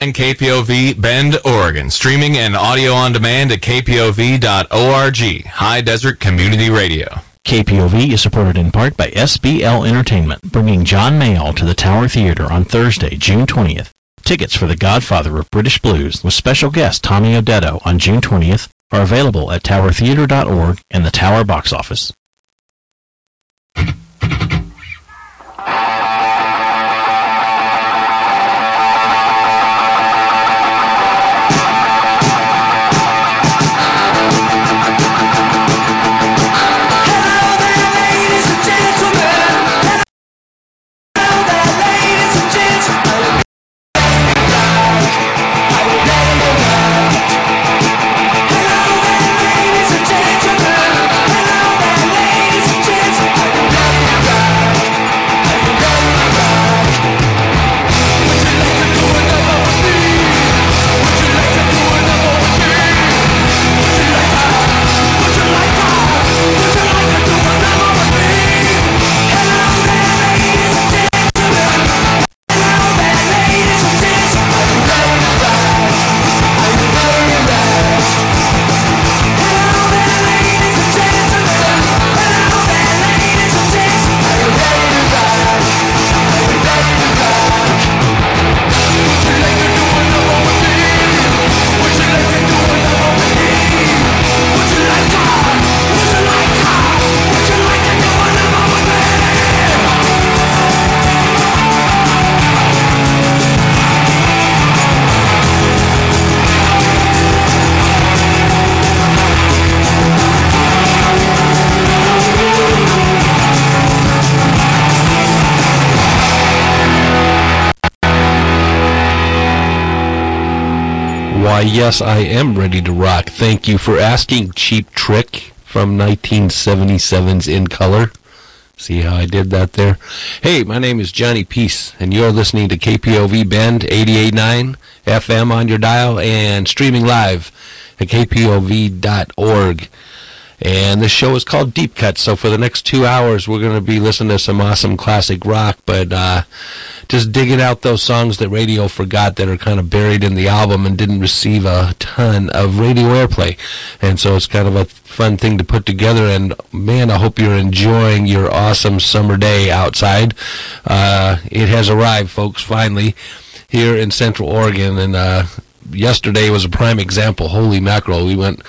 and KPOV Bend, Oregon. Streaming and audio on demand at kpov.org. High Desert Community Radio. KPOV is supported in part by SBL Entertainment, bringing John Mayall to the Tower Theater on Thursday, June 20th. Tickets for The Godfather of British Blues with special guest Tommy Odetto on June 20th are available at towertheater.org and the Tower box office. Yes, I am ready to rock. Thank you for asking, Cheap Trick from 1977's In Color. See how I did that there? Hey, my name is Johnny Peace, and you're listening to KPOV Bend 88.9 FM on your dial and streaming live at kpov.org. And this show is called Deep Cut. So for the next two hours, we're going to be listening to some awesome classic rock, but uh, just digging out those songs that radio forgot that are kind of buried in the album and didn't receive a ton of radio airplay. And so it's kind of a fun thing to put together. And man, I hope you're enjoying your awesome summer day outside. Uh, it has arrived, folks, finally here in Central Oregon, and uh, yesterday was a prime example. Holy mackerel! We went.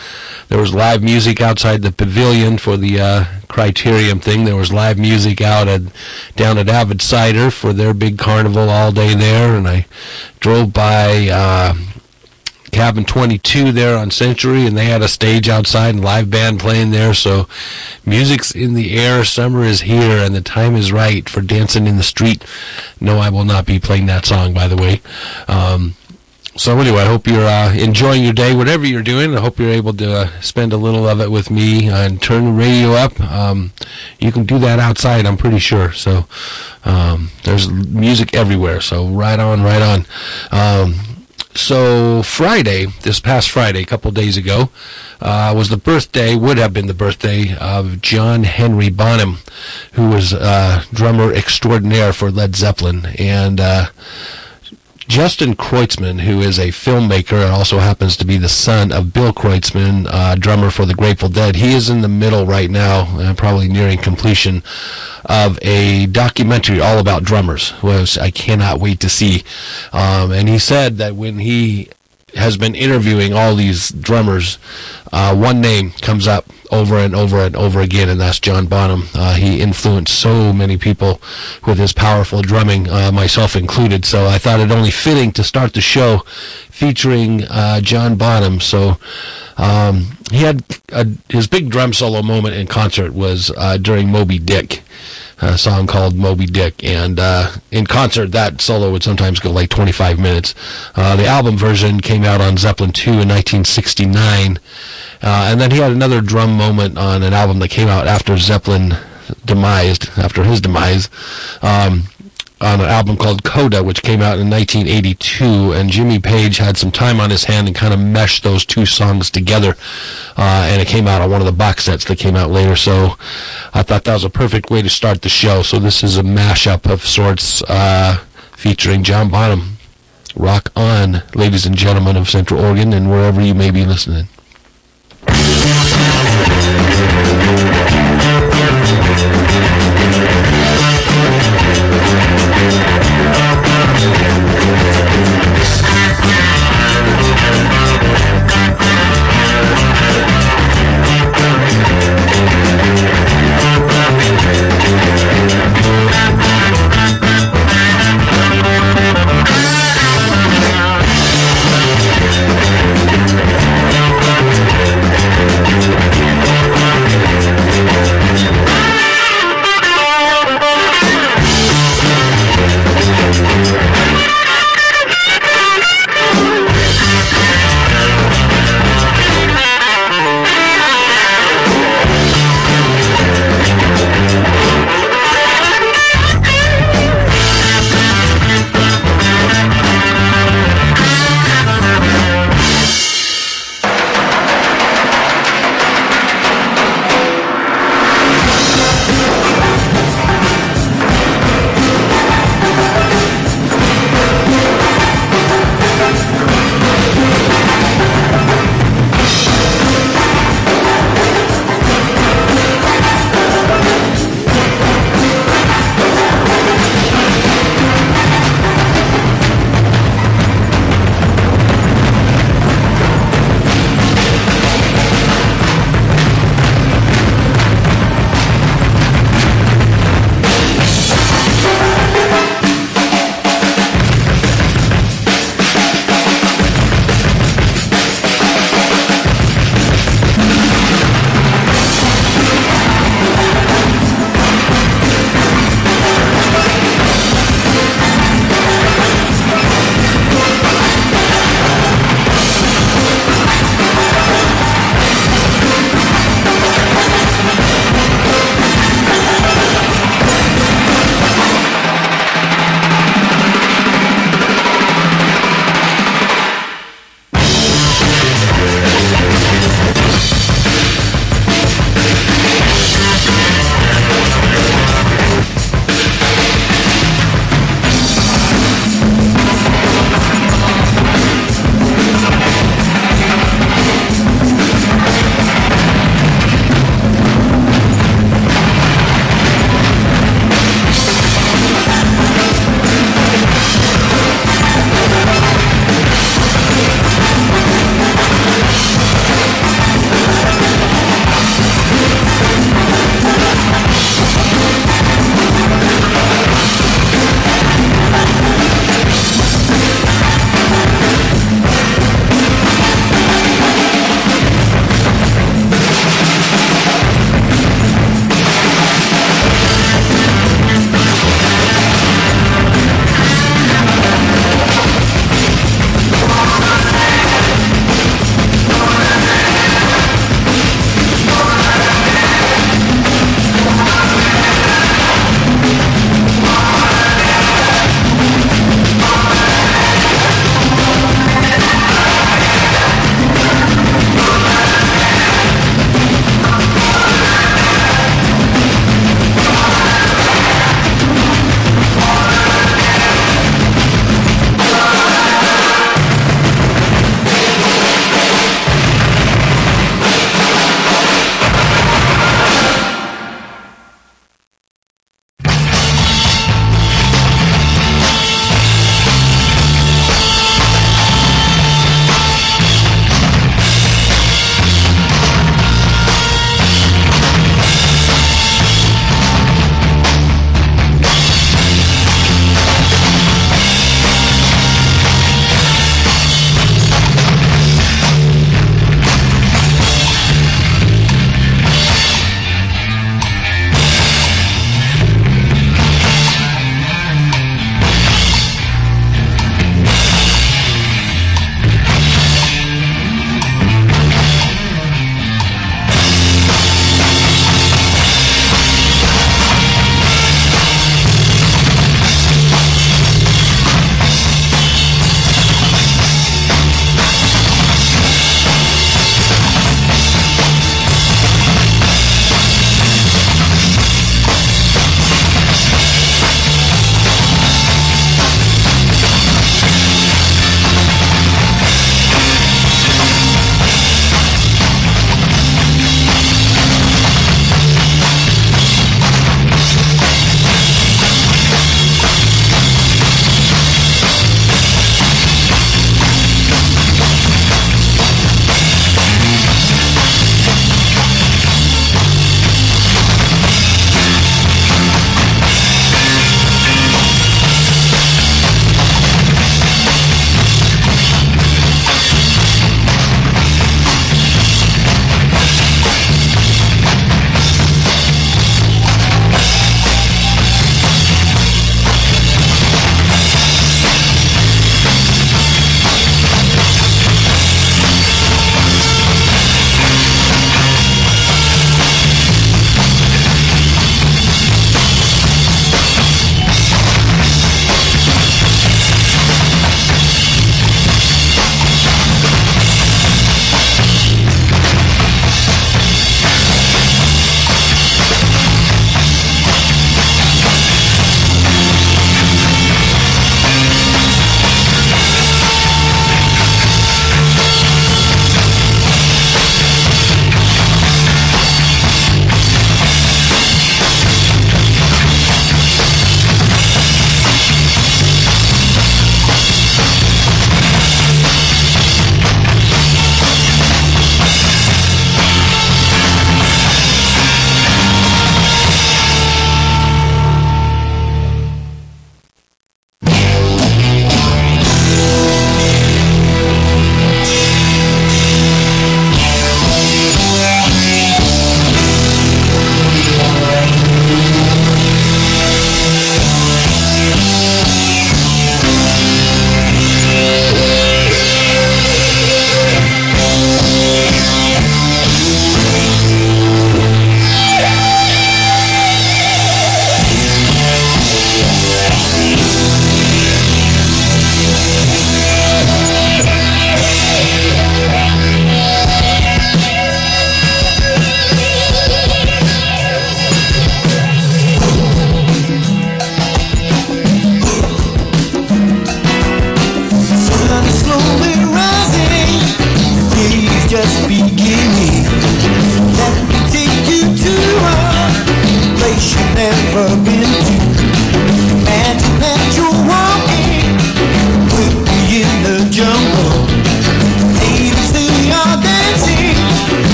There was live music outside the pavilion for the uh, Criterium thing. There was live music out at down at Avid Cider for their big carnival all day there, and I drove by. Uh, Cabin 22 there on Century, and they had a stage outside and live band playing there. So, music's in the air. Summer is here, and the time is right for dancing in the street. No, I will not be playing that song, by the way. Um, so anyway, I hope you're uh, enjoying your day, whatever you're doing. I hope you're able to uh, spend a little of it with me and turn the radio up. Um, you can do that outside, I'm pretty sure. So um, there's music everywhere. So right on, right on. Um, so Friday, this past Friday, a couple days ago, uh, was the birthday, would have been the birthday of John Henry Bonham, who was uh, drummer extraordinaire for Led Zeppelin. And uh, Justin Kreutzmann, who is a filmmaker and also happens to be the son of Bill Kreutzmann, uh, drummer for the Grateful Dead, he is in the middle right now, uh, probably nearing completion, of a documentary all about drummers, which I cannot wait to see. Um, and he said that when he has been interviewing all these drummers, uh, one name comes up over and over and over again, and that's John Bonham. Uh, he influenced so many people with his powerful drumming, uh, myself included. So I thought it only fitting to start the show featuring uh, John Bonham. So um, he had a, his big drum solo moment in concert was uh, during Moby Dick a song called Moby Dick. And uh, in concert, that solo would sometimes go like 25 minutes. Uh, the album version came out on Zeppelin 2 in 1969. Uh, and then he had another drum moment on an album that came out after Zeppelin demised, after his demise. Um, on an album called Coda, which came out in 1982, and Jimmy Page had some time on his hand and kind of meshed those two songs together, uh, and it came out on one of the box sets that came out later. So I thought that was a perfect way to start the show. So this is a mashup of sorts uh, featuring John Bonham. Rock on, ladies and gentlemen of Central Oregon and wherever you may be listening. Yeah.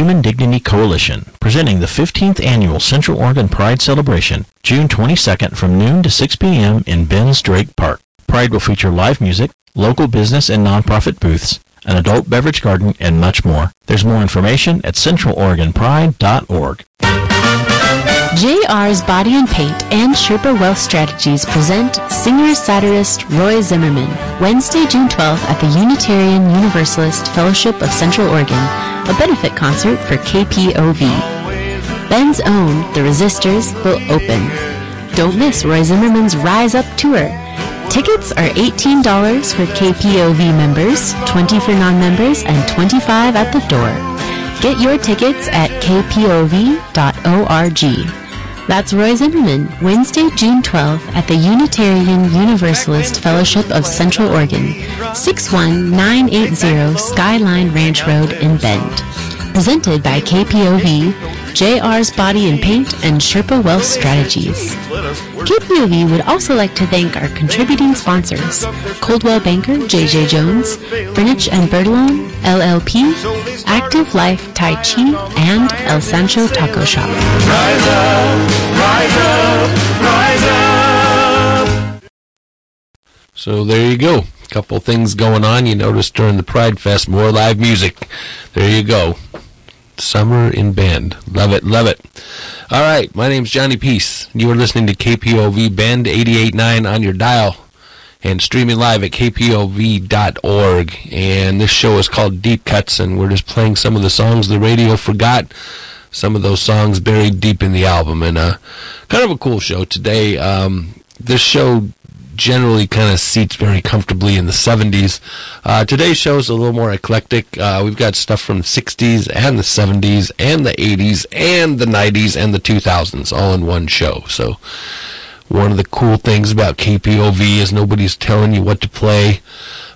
Human Dignity Coalition, presenting the 15th Annual Central Oregon Pride Celebration, June 22nd from noon to 6 p.m. in Bend's Drake Park. Pride will feature live music, local business and nonprofit booths, an adult beverage garden, and much more. There's more information at centraloregonpride.org. JR's Body and Paint and Sherpa Wealth Strategies present singer-satirist Roy Zimmerman, Wednesday, June 12th at the Unitarian Universalist Fellowship of Central Oregon, a benefit concert for KPOV. Bend's own The Resistors will open. Don't miss Roy Zimmerman's Rise Up Tour. Tickets are $18 for KPOV members, 20 for non-members, and 25 at the door. Get your tickets at kpov.org. That's Roy Zimmerman, Wednesday, June 12th at the Unitarian Universalist Fellowship of Central Oregon, 61980 Skyline Ranch Road in Bend. Presented by KPOV, JR's Body and Paint, and Sherpa Wealth Strategies. KPOV would also like to thank our contributing sponsors, Coldwell Banker, JJ Jones, Greenwich and Birdalone, LLP, Active Life Tai Chi, and El Sancho Taco Shop. Rise up, rise up, rise up. So there you go. Couple things going on. You noticed during the Pride Fest, more live music. There you go. Summer in Bend. Love it, love it. All right, my name's Johnny Peace. You are listening to KPOV Bend 88.9 on your dial and streaming live at kpov.org. And this show is called Deep Cuts, and we're just playing some of the songs the radio forgot. Some of those songs buried deep in the album, and uh, kind of a cool show today. Um, this show generally kind of seats very comfortably in the 70s. Uh, today's show is a little more eclectic. Uh, we've got stuff from the 60s and the 70s and the 80s and the 90s and the 2000s all in one show. So one of the cool things about KPOV is nobody's telling you what to play,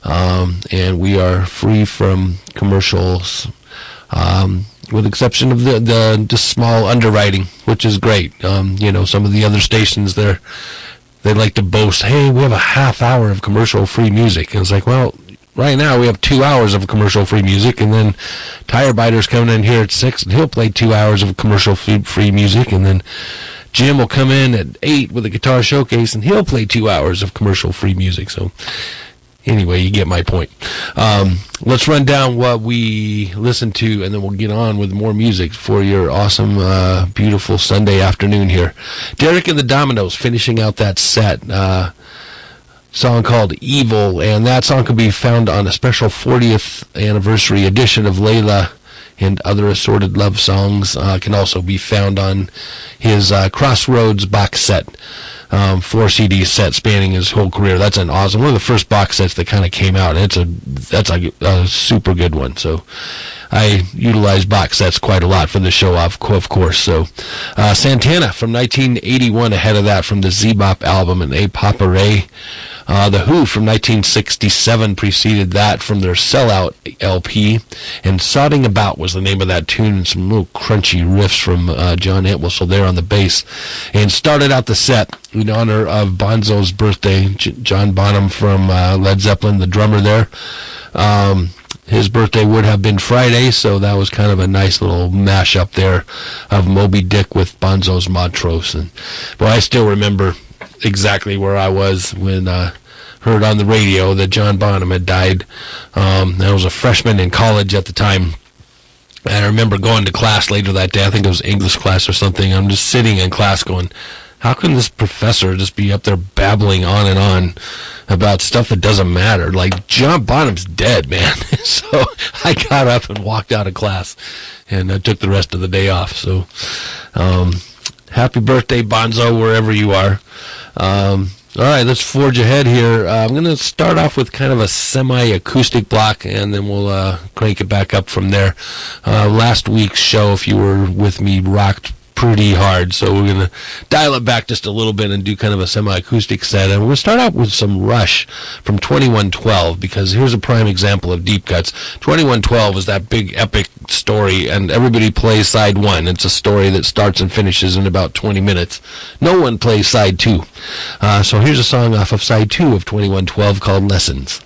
um, and we are free from commercials. Um, with exception of the, the the small underwriting, which is great. Um, you know, some of the other stations they're they like to boast, hey, we have a half hour of commercial free music. And it's like, well, right now we have two hours of commercial free music, and then Tire Biter's coming in here at six, and he'll play two hours of commercial free, free music, and then Jim will come in at eight with a guitar showcase, and he'll play two hours of commercial free music. So anyway, you get my point. Um, let's run down what we listened to, and then we'll get on with more music for your awesome, uh, beautiful Sunday afternoon here. Derek and the Dominos finishing out that set. Uh, song called Evil, and that song can be found on a special 40th anniversary edition of Layla and other assorted love songs. Uh, can also be found on his uh, Crossroads box set um, four CD set spanning his whole career. That's an awesome one of the first box sets that kind of came out. It's a that's a, a, super good one. So I utilize box sets quite a lot for the show, of, of course. So uh, Santana from 1981, ahead of that from the Zebop album and A Papa Ray. Uh, the Who from 1967 preceded that from their Sellout LP, and Sodding About was the name of that tune, and some little crunchy riffs from uh, John Entwistle there on the bass, and started out the set in honor of Bonzo's birthday. J- John Bonham from uh, Led Zeppelin, the drummer there. Um, his birthday would have been Friday, so that was kind of a nice little mashup there of Moby Dick with Bonzo's Montreux. And boy, I still remember exactly where I was when uh, heard on the radio that John Bonham had died. Um, I was a freshman in college at the time. And I remember going to class later that day. I think it was English class or something. I'm just sitting in class going, how can this professor just be up there babbling on and on about stuff that doesn't matter? Like, John Bonham's dead, man. so I got up and walked out of class and I took the rest of the day off. So, um, happy birthday, Bonzo, wherever you are. Um, all right, let's forge ahead here. Uh, I'm going to start off with kind of a semi-acoustic block, and then we'll uh, crank it back up from there. Uh, last week's show, if you were with me, rocked pretty hard, so we're going to dial it back just a little bit and do kind of a semi-acoustic set. And to start out with some Rush from 2112, because here's a prime example of deep cuts. 2112 is that big epic story, and everybody plays side one. It's a story that starts and finishes in about 20 minutes. No one plays side two. Uh, so here's a song off of side two of 2112 called Lessons.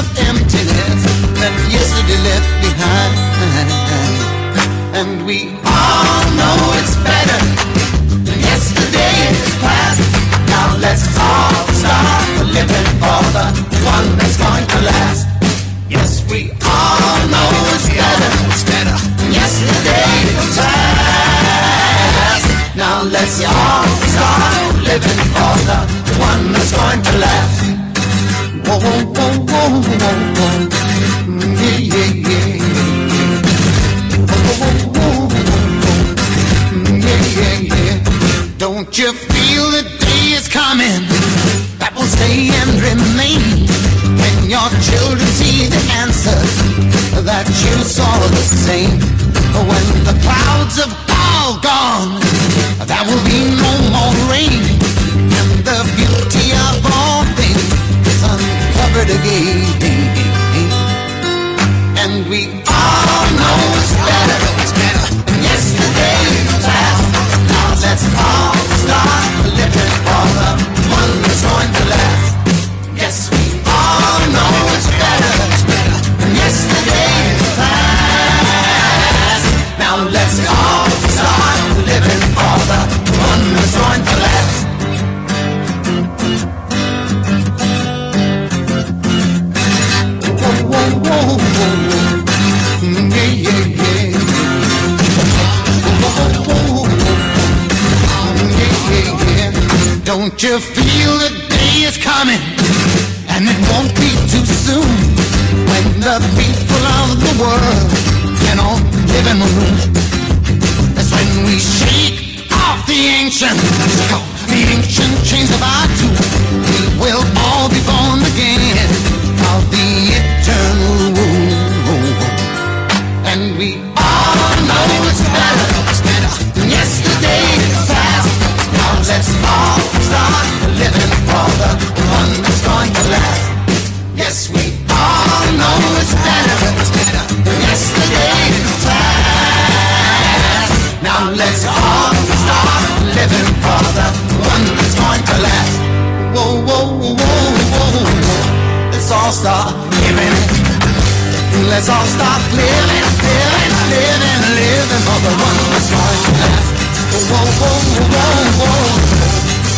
Of emptiness that yesterday left behind. And we all know it's better than yesterday's past. Now let's all start living for the one that's going to last. Yes, we all know it's better, than yesterday's past. Now let's all start living for the one that's going to last. Don't you feel the day is coming? That will stay and remain. Your children see the answers that you saw the same? When the clouds have all gone, there will be no more rain, and the beauty of all uncovered again. And we all know it's better, it's better than yesterday's past. Now let's all start living for the You feel the day is coming? And it won't be too soon when the people of the world can all live in the room. That's when we shake off the ancient, the ancient chains of our two. We will all be born again of the eternal womb. And we all know it's better, it's better than yesterday's past. Now let's all start living for the one that's going to last. Yes, we all know it's better, than yesterday's past. Now let's all start living for the one that's going to last. Whoa, whoa, whoa, whoa, whoa. Let's all start living. Let's all stop living, living, living, living for the one that's going to last. Whoa, whoa, whoa, whoa,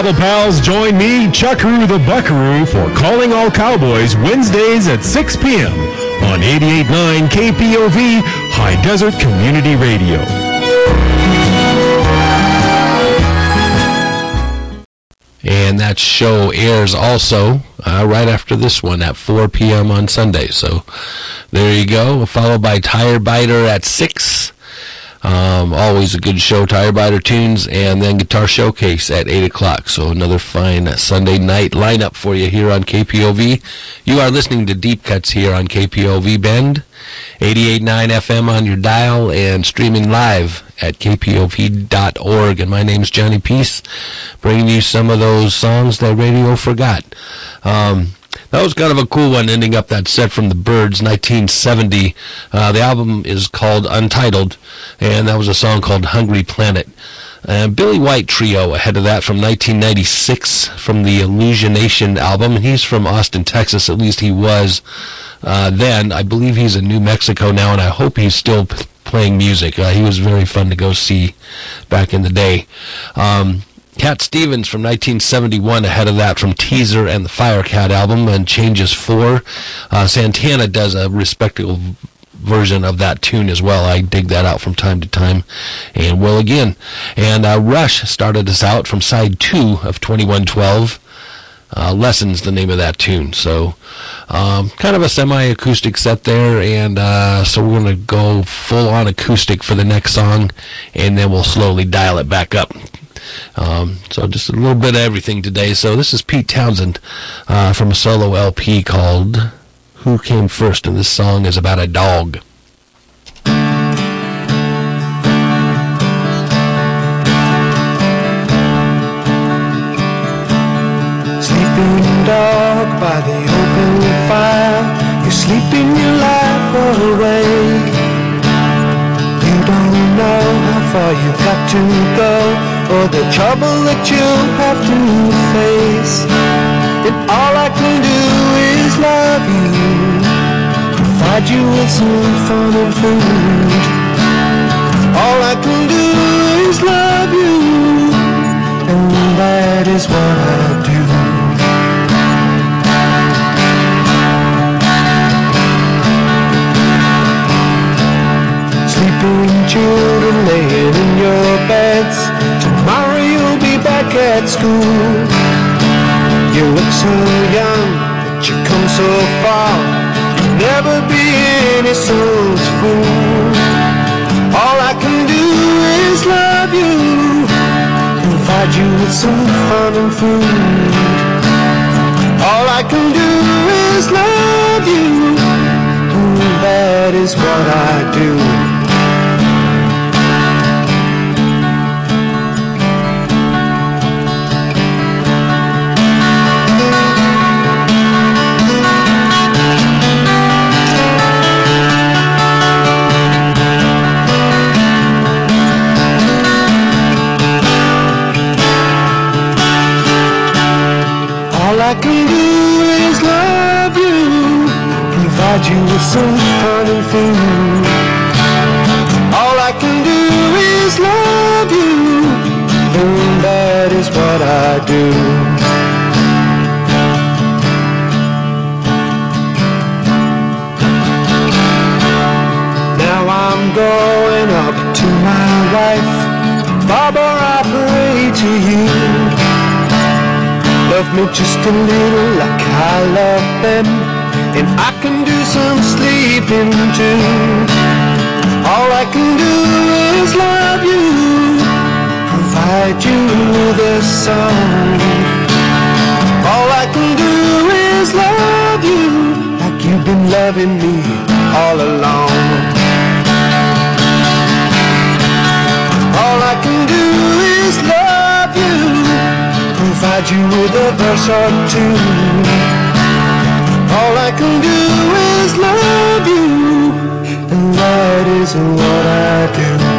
Saddle Pals. Join me, Chuckaroo the Buckaroo, for Calling All Cowboys Wednesdays at 6 p.m. on 88.9 KPOV High Desert Community Radio. And that show airs also uh, right after this one at 4 p.m. on Sunday. So there you go. Followed by Tire Biter at 6. Always a good show, Tire Biter Tunes, and then Guitar Showcase at 8 o'clock. So another fine Sunday night lineup for you here on KPOV. You are listening to Deep Cuts here on KPOV Bend, 88.9 FM on your dial, and streaming live at kpov.org. And my name's Johnny Peace, bringing you some of those songs that radio forgot. Um, that was kind of a cool one, ending up that set from the Byrds, 1970. Uh, the album is called Untitled, and that was a song called Hungry Planet. Uh, Billy White Trio ahead of that from 1996 from the Illusionation album. He's from Austin, Texas, at least he was uh, then. I believe he's in New Mexico now, and I hope he's still playing music. Uh, he was very fun to go see back in the day. Um, Cat Stevens from 1971 ahead of that from Teaser and the Firecat album and Changes 4. Uh, Santana does a respectable version of that tune as well. I dig that out from time to time and will again. And uh, Rush started us out from side 2 of 2112. Uh, Lessons, the name of that tune. So, um, kind of a semi-acoustic set there, and uh, so we're going to go full-on acoustic for the next song, and then we'll slowly dial it back up. Um, so just a little bit of everything today. So this is Pete Townshend uh, from a solo LP called "Who Came First? and this song is about a dog. Sleeping dog by the open fire, you're sleeping your life away. You don't know how far you've got to go, or the trouble that you'll have to face. And all I can do is love you, provide you with some fun and food. All I can do is love you, and that is what I school. You look so young, but you come so far. You'll never be any soul's fool. All I can do is love you, provide you with some fun and food. All I can do is love you, and that is what I do. I can do is love you, provide you with some fun and food. All I can do is love you, and that is what I do. Love me just a little like I love them. And I can do some sleeping too. All I can do is love you Provide you with a song. All I can do is love you Like you've been loving me all along provide you with a verse or two. All I can do is love you, and that is what I do.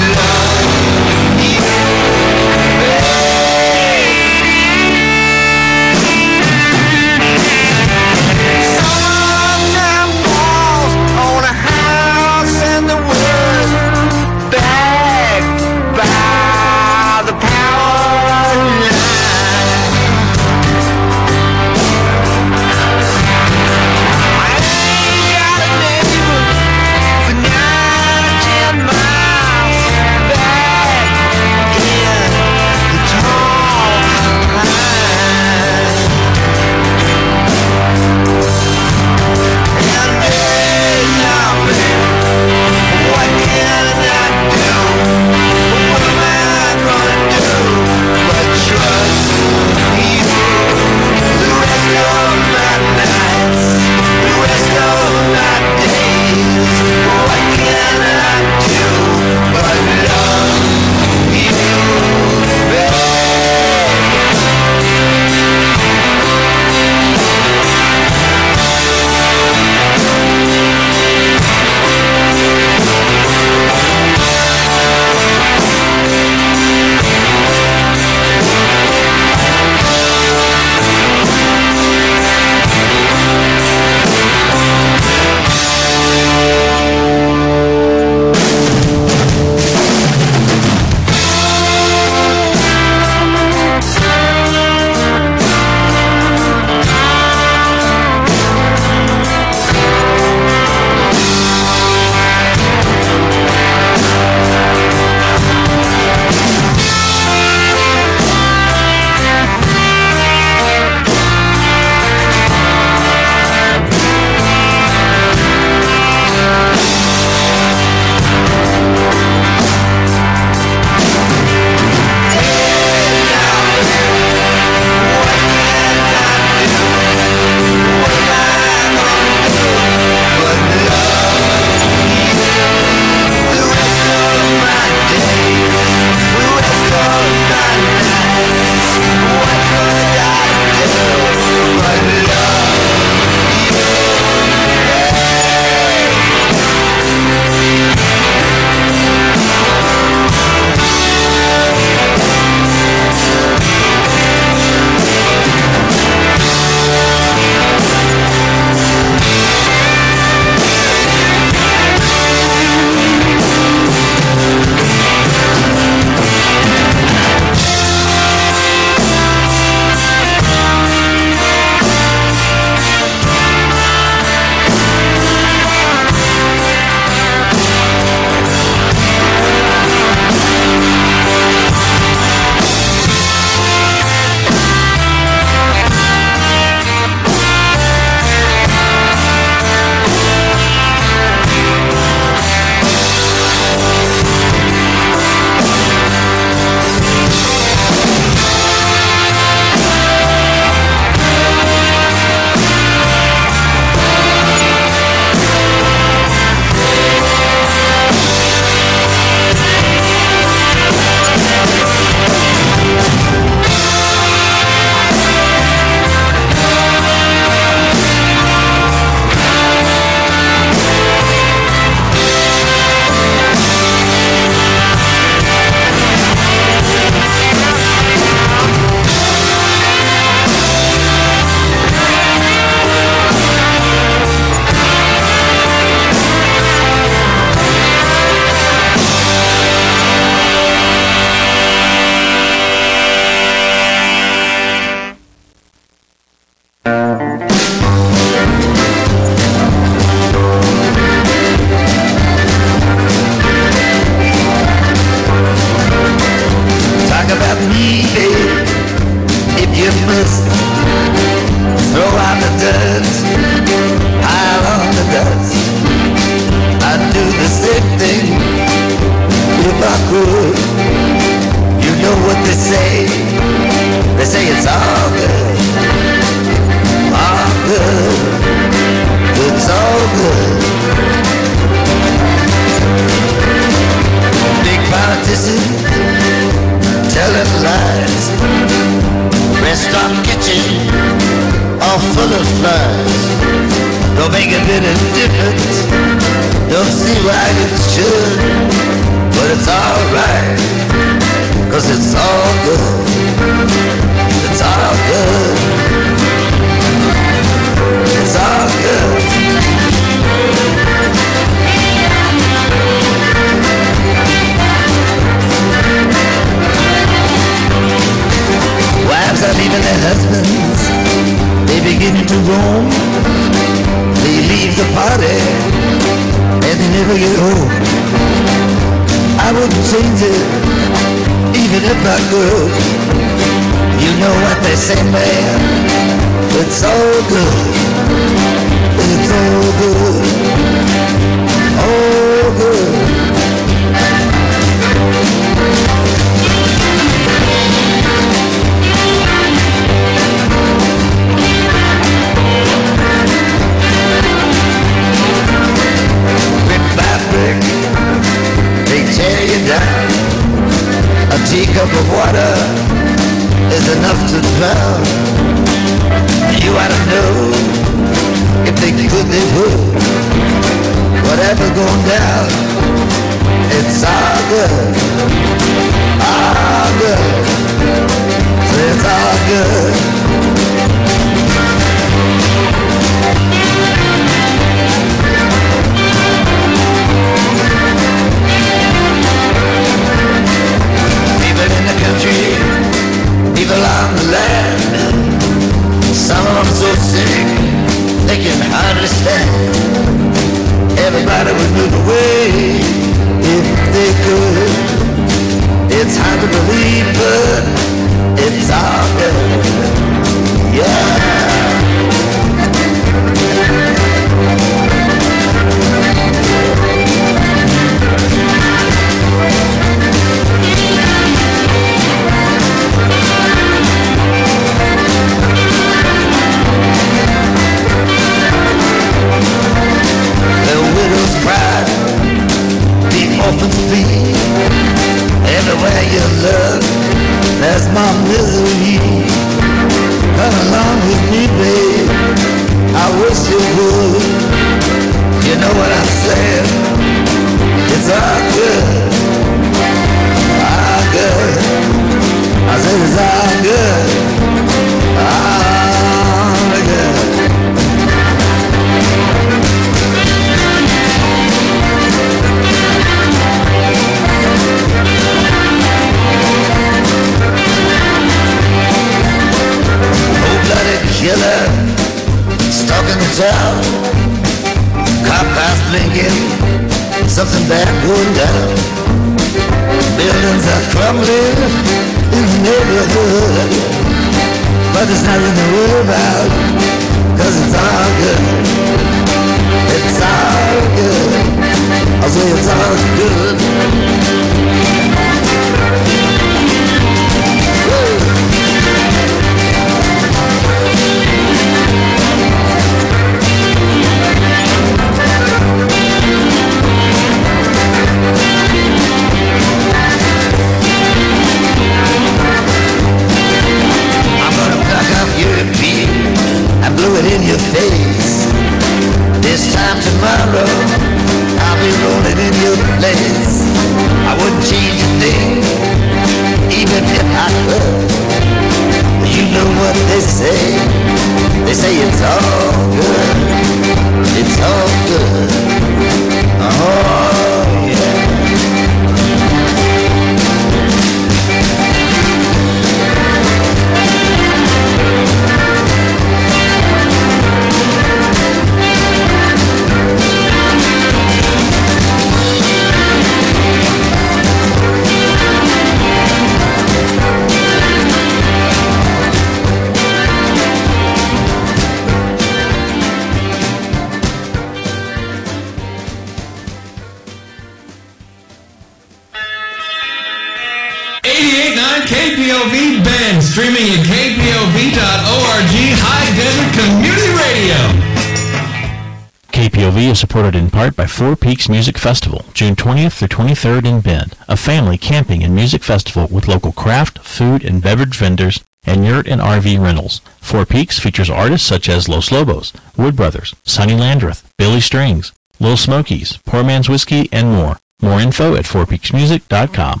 Four Peaks Music Festival, June 20th through 23rd in Bend, a family camping and music festival with local craft, food, and beverage vendors and yurt and RV rentals. Four Peaks features artists such as Los Lobos, Wood Brothers, Sonny Landreth, Billy Strings, Little Smokies, Poor Man's Whiskey, and more. More info at fourpeaksmusic.com.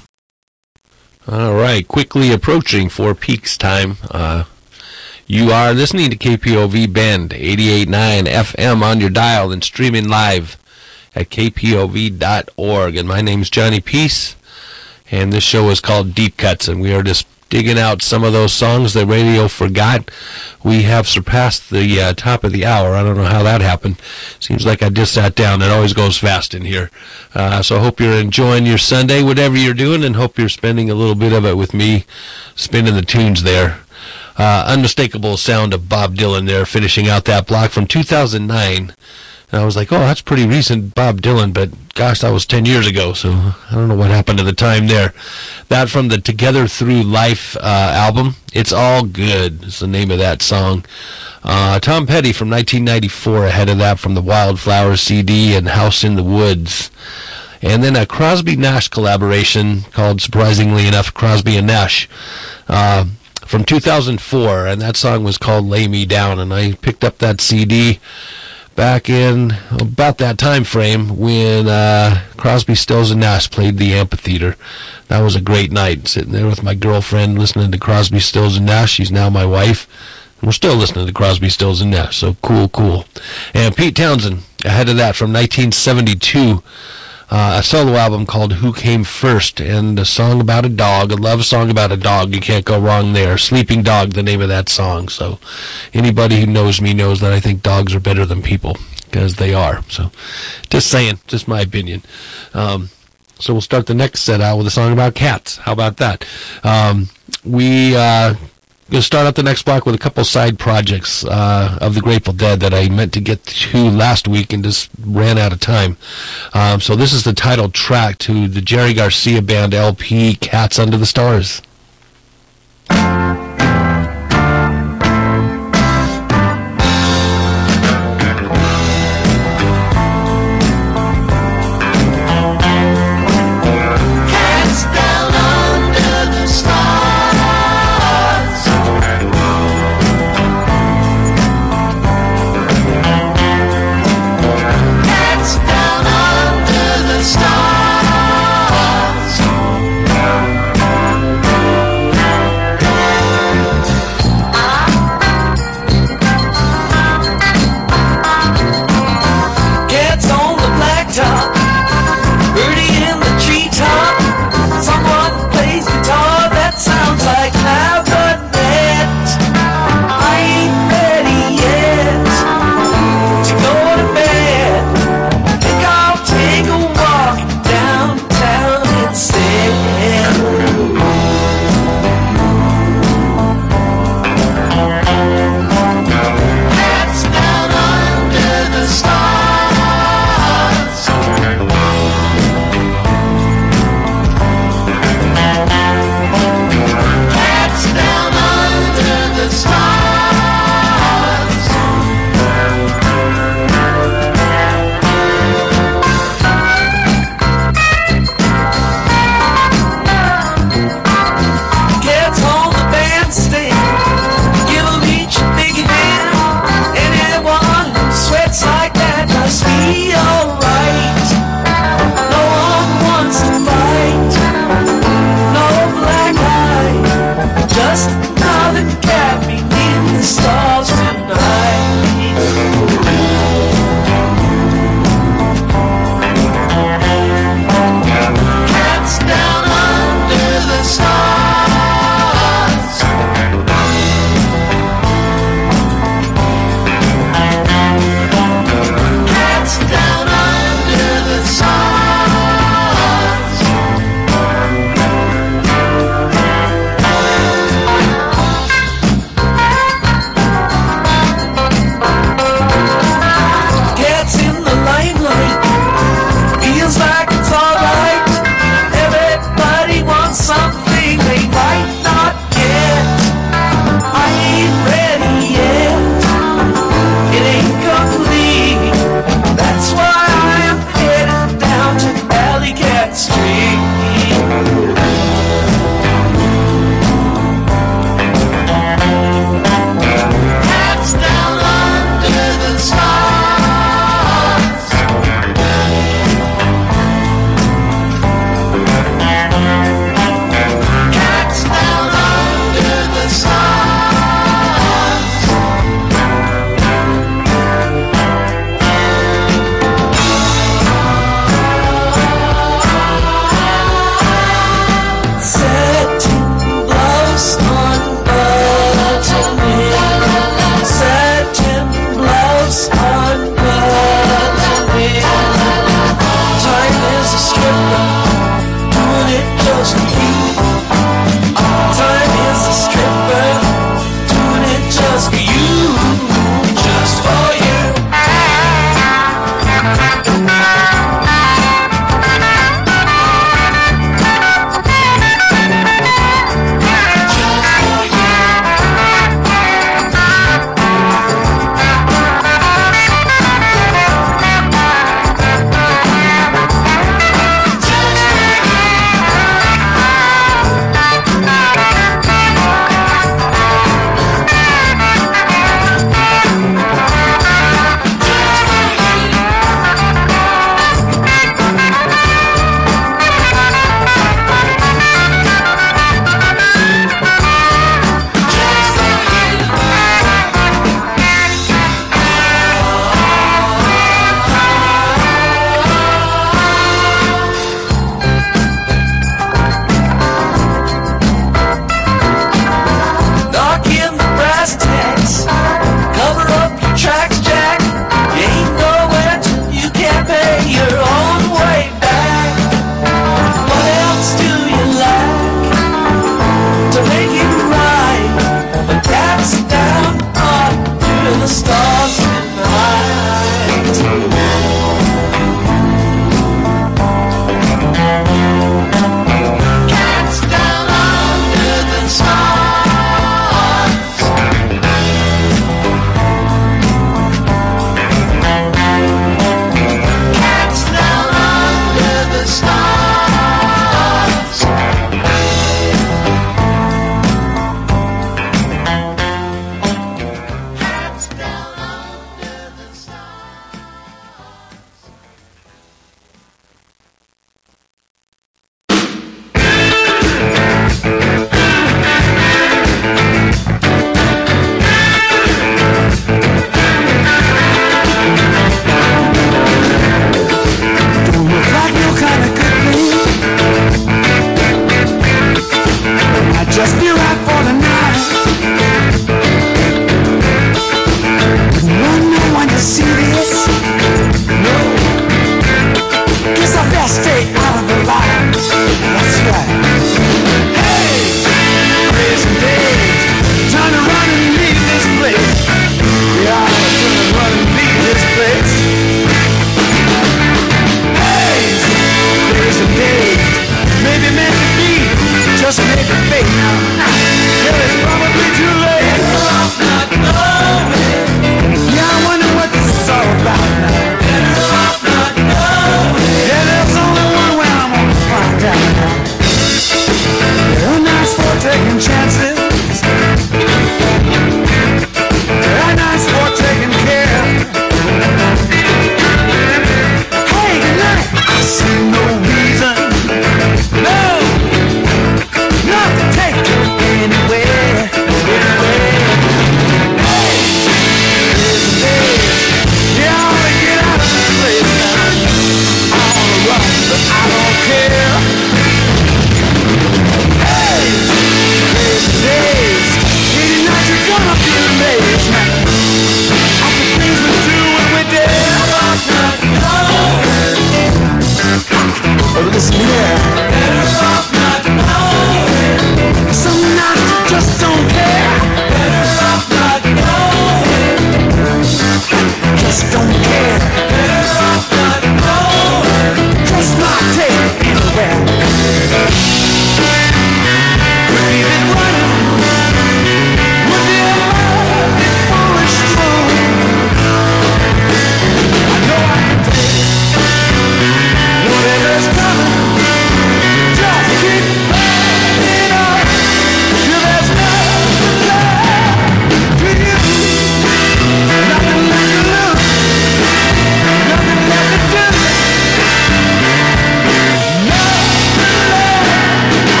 All right, quickly approaching Four Peaks time. Uh, you are listening to KPOV Bend 88.9 FM on your dial and streaming live at kpov.org. And my name is Johnny Peace, and this show is called Deep Cuts, and we are just digging out some of those songs the radio forgot. We have surpassed the uh, top of the hour. I don't know how that happened. Seems like I just sat down. It always goes fast in here. Uh, so I hope you're enjoying your Sunday, whatever you're doing, and hope you're spending a little bit of it with me spinning the tunes there. Uh, unmistakable sound of Bob Dylan there, finishing out that block from 2009. And I was like, oh, that's pretty recent Bob Dylan, but gosh, that was 10 years ago, so I don't know what happened to the time there. That from the Together Through Life uh, album, It's All Good is the name of that song. Uh, Tom Petty from 1994, ahead of that from the Wildflower CD and House in the Woods. And then a Crosby Nash collaboration called, surprisingly enough, Crosby and Nash. Uh, from 2004, and that song was called Lay Me Down, and I picked up that CD back in about that time frame when uh, Crosby, Stills, and Nash played the amphitheater. That was a great night, sitting there with my girlfriend listening to Crosby, Stills, and Nash. She's now my wife. We're still listening to Crosby, Stills, and Nash, so cool, cool. And Pete Townshend, ahead of that, from 1972, uh, a solo album called Who Came First, and a song about a dog, a love song about a dog. You can't go wrong there. Sleeping Dog, the name of that song. So anybody who knows me knows that I think dogs are better than people, because they are. So just saying, just my opinion. Um, so we'll start the next set out with a song about cats. How about that? Um, we uh, going to start out the next block with a couple side projects uh, of the Grateful Dead that I meant to get to last week and just ran out of time. Um, so this is the title track to the Jerry Garcia Band LP, Cats Under the Stars.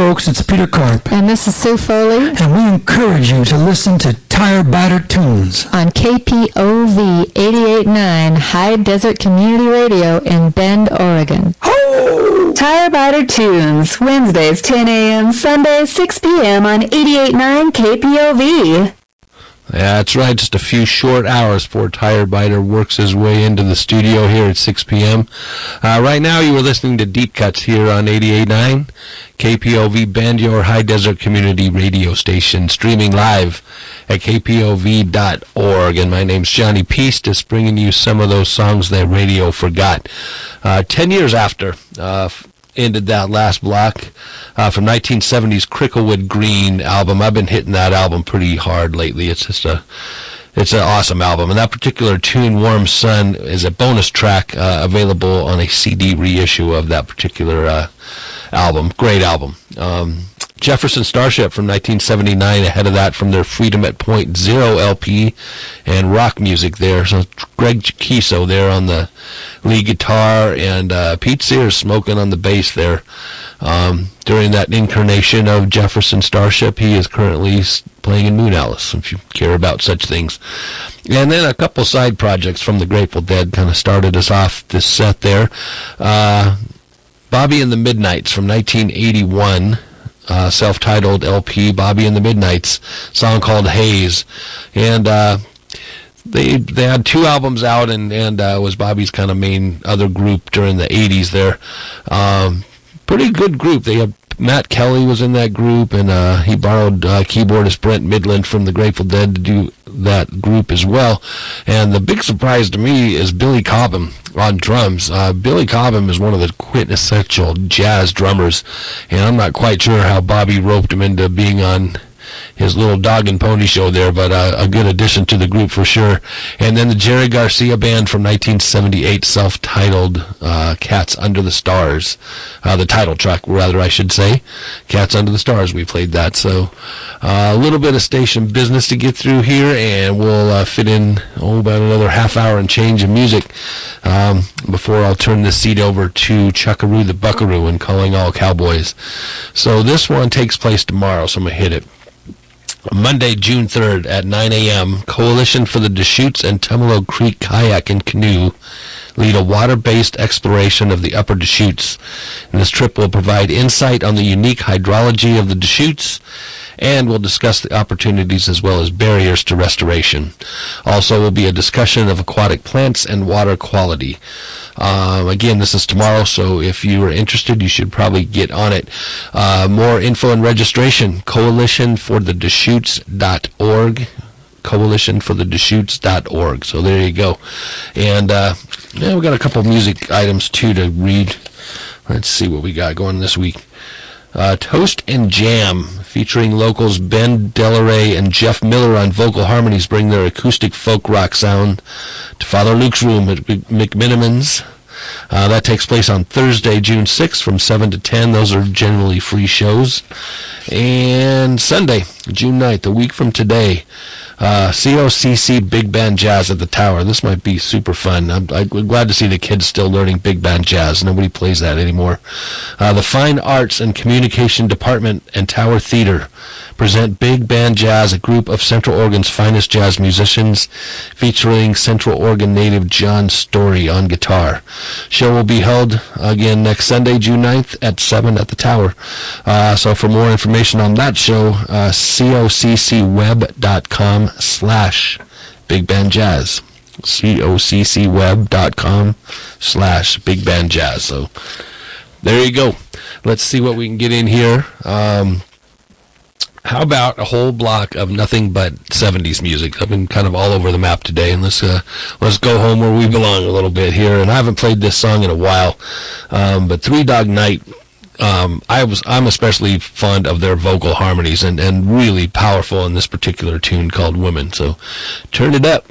Folks, it's Peter Karp, And this is Sue Foley and we encourage you to listen to Tire Biter Tunes. on KPOV 88.9 High Desert Community Radio in Bend, Oregon. Tire Biter Tunes, Wednesdays 10 a.m., Sundays 6 p.m. on 88.9 KPOV. Yeah, that's right. Just a few short hours before Tire Biter works his way into the studio here at 6 p.m. Uh, right now, you are listening to Deep Cuts here on 88.9 KPOV Bend, your high desert community radio station, streaming live at kpov.org. And my name's Johnny Peace, just bringing you some of those songs that radio forgot. Uh, ten years after, uh, ended that last block uh, from 1970's Cricklewood Green album. I've been hitting that album pretty hard lately. It's just a it's an awesome album, and that particular tune, "Warm Sun," is a bonus track uh, available on a CD reissue of that particular uh, album. Great album. Um, Jefferson Starship from 1979. Ahead of that, from their Freedom at Point Zero LP, and rock music there. So Craig Chaquico there on the lead guitar, and uh, Pete Sears smoking on the bass there. Um, during that incarnation of Jefferson Starship, he is currently playing in Moonalice, if you care about such things. And then a couple side projects from the Grateful Dead kind of started us off this set there. Uh, Bobby and the Midnights from 1981, uh, self-titled LP, Bobby and the Midnights, song called Haze. And uh, they they had two albums out and and uh, was Bobby's kind of main other group during the 80s there. Um, pretty good group. They had Matt Kelly was in that group, and uh, he borrowed uh, keyboardist Brent Mydland from the Grateful Dead to do that group as well. And the big surprise to me is Billy Cobham on drums. Uh, Billy Cobham is one of the quintessential jazz drummers, and I'm not quite sure how Bobby roped him into being on his little dog and pony show there, but uh, a good addition to the group for sure. And then the Jerry Garcia band from 1978, self-titled uh, "Cats Under the Stars," uh, the title track, rather I should say, "Cats Under the Stars." We played that, so uh, a little bit of station business to get through here, and we'll uh, fit in oh about another half hour and change of music um, before I'll turn this seat over to Chuckaroo the Buckaroo and calling all cowboys. So this one takes place tomorrow, so I'm gonna hit it. Monday, June 3rd at 9 a.m., Coalition for the Deschutes and Tumalo Creek Kayak and Canoe lead a water-based exploration of the upper Deschutes. And this trip will provide insight on the unique hydrology of the Deschutes and we'll discuss the opportunities as well as barriers to restoration. Also will be a discussion of aquatic plants and water quality. Um, again, this is tomorrow, so if you are interested, you should probably get on it. Uh, more info and registration, coalitionforthedeschutes.org coalitionforthedeschutes.org. So there you go. And uh, yeah, we got a couple music items too to read. Let's see what we got going this week. Uh, Toast and Jam, featuring locals Ben Delaray and Jeff Miller on vocal harmonies, bring their acoustic folk rock sound to Father Luke's room at Mc- McMenamins. Uh, that takes place on Thursday, June 6th from 7 to 10. Those are generally free shows. And Sunday, June 9th, a week from today, uh, COCC Big Band Jazz at the Tower. This might be super fun. I'm, I'm glad to see the kids still learning big band jazz. Nobody plays that anymore. Uh, the Fine Arts and Communication Department and Tower Theater present Big Band Jazz, a group of Central Oregon's finest jazz musicians, featuring Central Oregon native John Story on guitar. Show will be held again next Sunday, June 9th at 7 at the Tower. Uh, so for more information on that show, uh, coccweb.com slash Big Band Jazz. coccweb.com slash Big Band Jazz. So there you go. Let's see what we can get in here. Um, how about a whole block of nothing but 70s music? I've been kind of all over the map today, and let's uh, let's go home where we belong a little bit here. And I haven't played this song in a while, um, but Three Dog Night. Um, I was I'm especially fond of their vocal harmonies and, and really powerful in this particular tune called Women. So turn it up.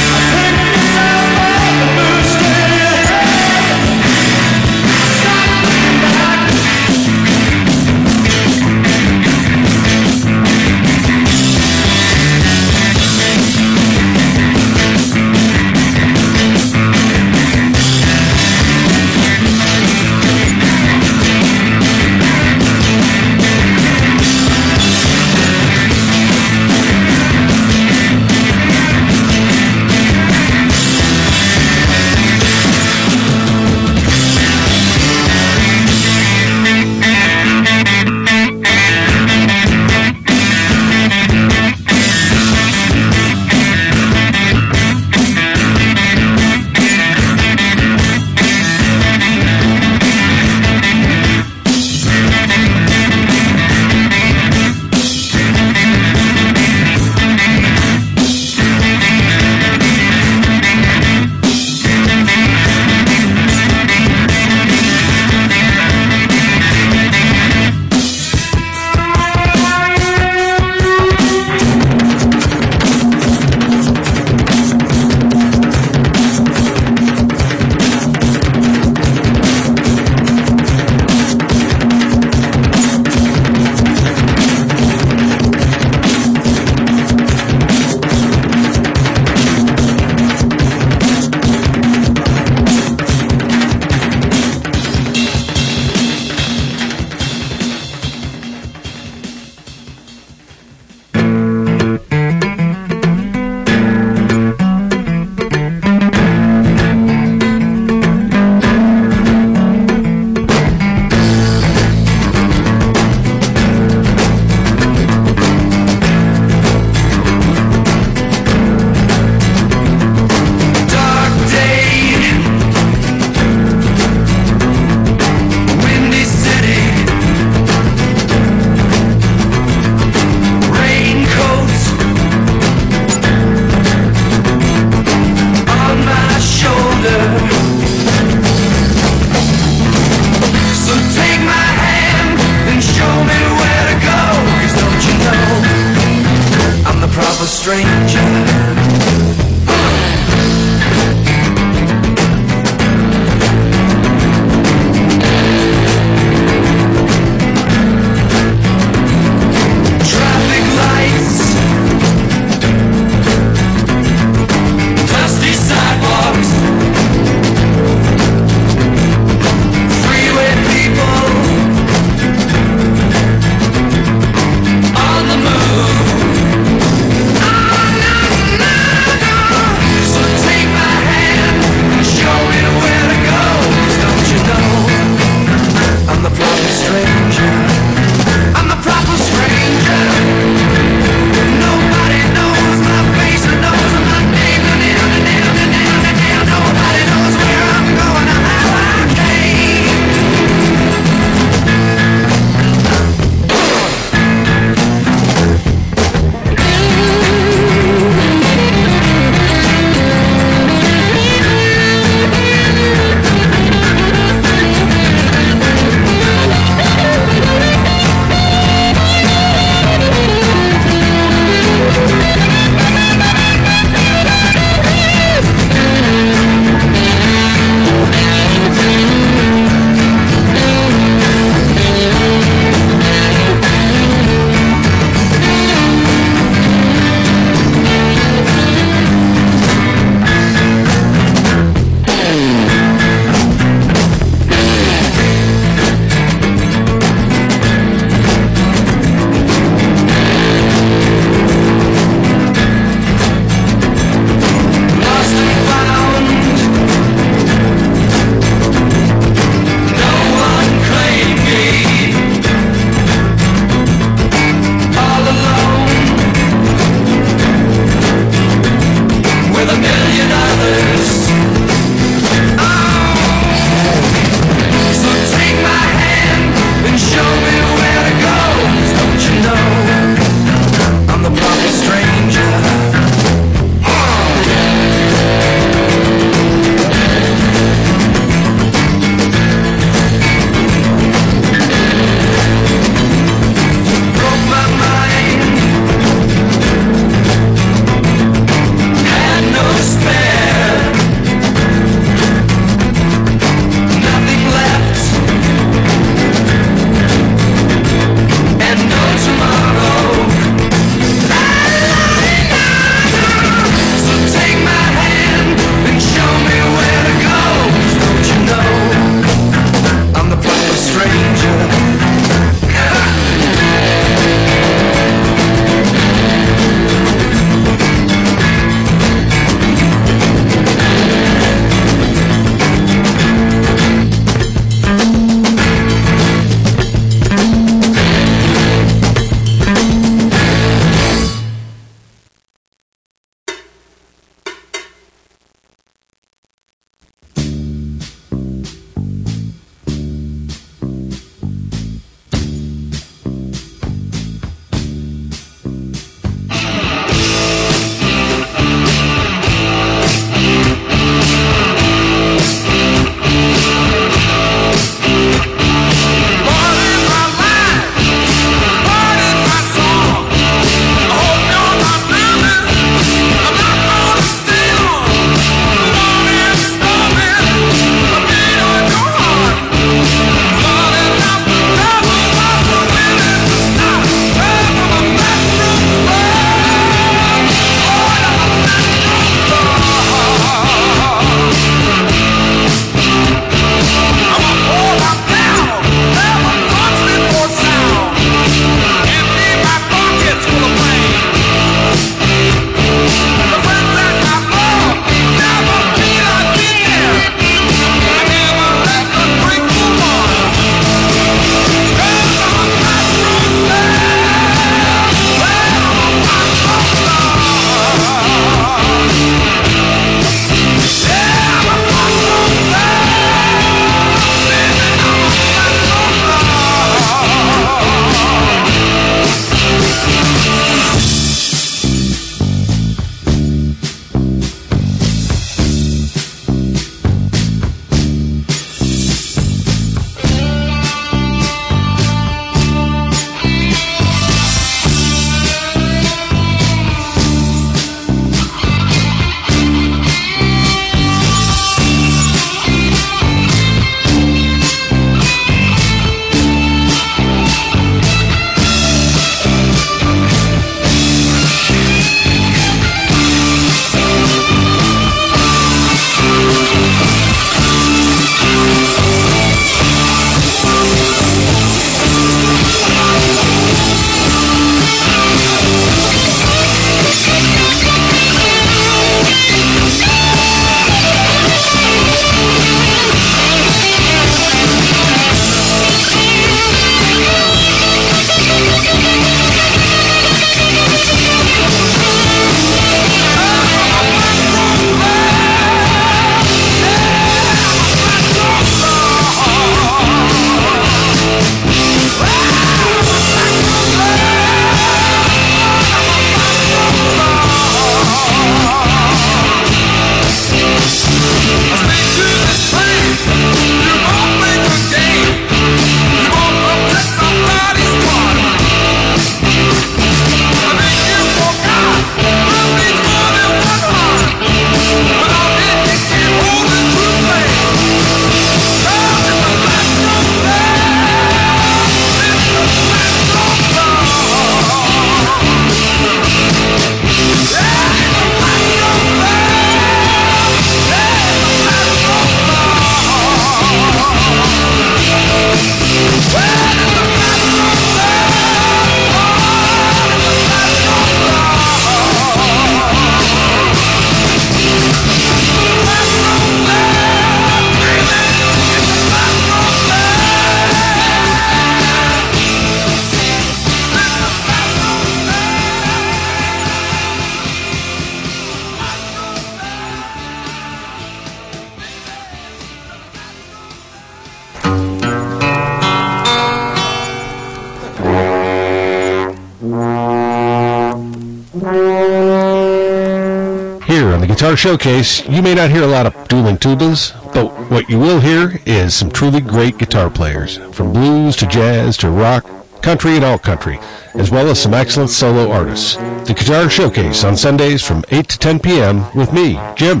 Showcase, you may not hear a lot of dueling tubas, but what you will hear is some truly great guitar players, from blues to jazz to rock, country and alt country, as well as some excellent solo artists. The Guitar Showcase on Sundays from 8 to 10 p.m. with me, Jim.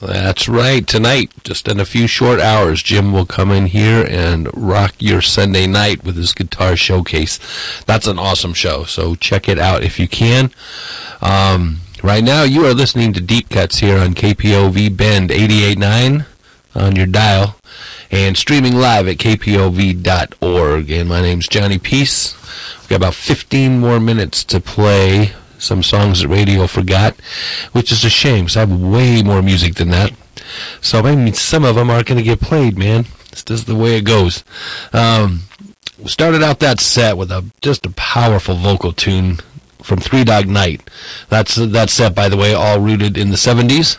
That's right. Tonight, just in a few short hours, Jim will come in here and rock your Sunday night with his guitar showcase. That's an awesome show, so check it out if you can. Um, right now, you are listening to Deep Cuts here on KPOV Bend 88.9 on your dial and streaming live at kpov.org. And my name's Johnny Peace. We've got about 15 more minutes to play some songs that radio forgot, which is a shame because I have way more music than that. So maybe some of them aren't going to get played, man. It's just the way it goes. Um, started out that set with a just a powerful vocal tune from Three Dog Night. That's that set, by the way, all rooted in the 70s.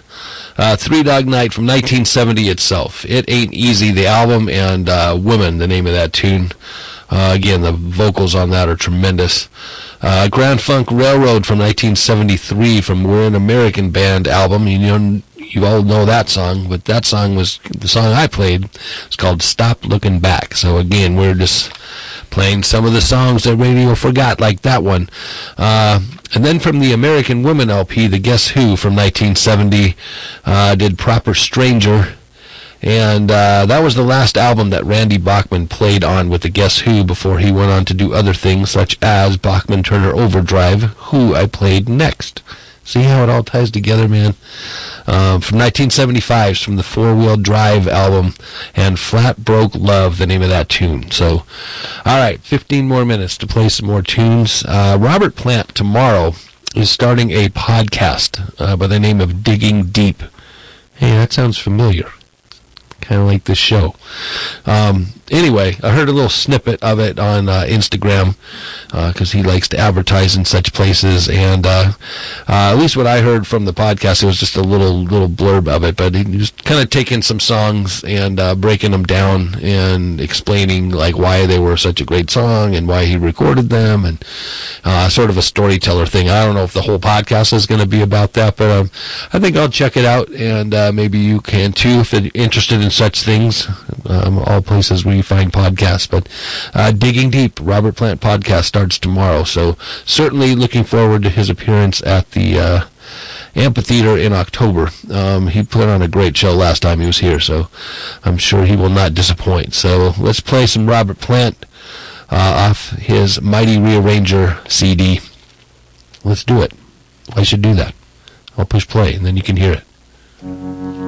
Uh, Three Dog Night from 1970 itself. It Ain't Easy, the album, and uh, Women, the name of that tune. Uh, again, the vocals on that are tremendous. Uh, Grand Funk Railroad from 1973 from We're an American Band album. You know, you all know that song, but that song was the song I played. It's called Stop Looking Back. So again, we're just playing some of the songs that radio forgot, like that one. Uh, and then from the American Women LP, the Guess Who from 1970 uh, did Proper Stranger. And uh, that was the last album that Randy Bachman played on with the Guess Who before he went on to do other things such as Bachman Turner Overdrive, who I played next. See how it all ties together, man? Um, from 1975, from the Four Wheel Drive album, and Flat Broke Love, the name of that tune. So, all right, 15 more minutes to play some more tunes. Uh, Robert Plant tomorrow is starting a podcast uh, by the name of Digging Deep. Hey, that sounds familiar kind of like this show. Um, anyway, I heard a little snippet of it on uh, Instagram because uh, he likes to advertise in such places, and uh, uh, at least what I heard from the podcast, it was just a little little blurb of it. But he was kind of taking some songs and uh, breaking them down and explaining like why they were such a great song and why he recorded them, and sort of a storyteller thing. I don't know if the whole podcast is going to be about that, but um, I think I'll check it out, and maybe you can too if you're interested in such things. Um, all places where you find podcasts. But uh, Digging Deep, Robert Plant podcast starts tomorrow. So certainly looking forward to his appearance at the uh, amphitheater in October. Um, he put on a great show last time he was here, so I'm sure he will not disappoint. So let's play some Robert Plant uh, off his Mighty Rearranger CD. Let's do it. I should do that. I'll push play, and then you can hear it.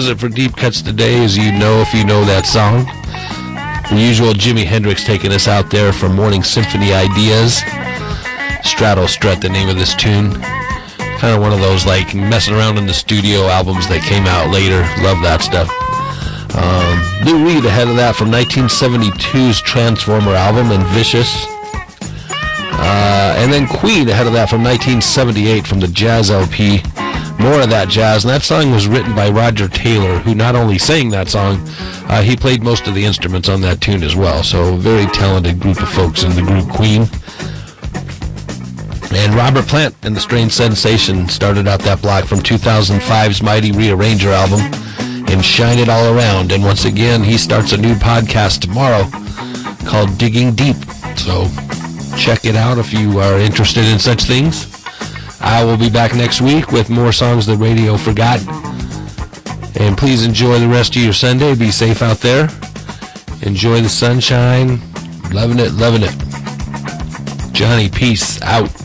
Does it for Deep Cuts today, as you know if you know that song. The usual Jimi Hendrix taking us out there for Morning Symphony Ideas. Strato Strut, the name of this tune. Kind of one of those like messing around in the studio albums that came out later. Love that stuff. Um, Lou Reed ahead of that from 1972's Transformer album and Vicious. Uh, and then Queen ahead of that from 1978 from the Jazz LP. More of that jazz. And that song was written by Roger Taylor, who not only sang that song, uh, he played most of the instruments on that tune as well. So very talented group of folks in the group Queen. And Robert Plant and the Strange Sensation started out that block from 2005's Mighty Rearranger album and Shine It All Around. And once again, he starts a new podcast tomorrow called Digging Deep. So check it out if you are interested in such things. I will be back next week with more songs the radio forgot. And please enjoy the rest of your Sunday. Be safe out there. Enjoy the sunshine. Loving it, loving it. Johnny, peace out.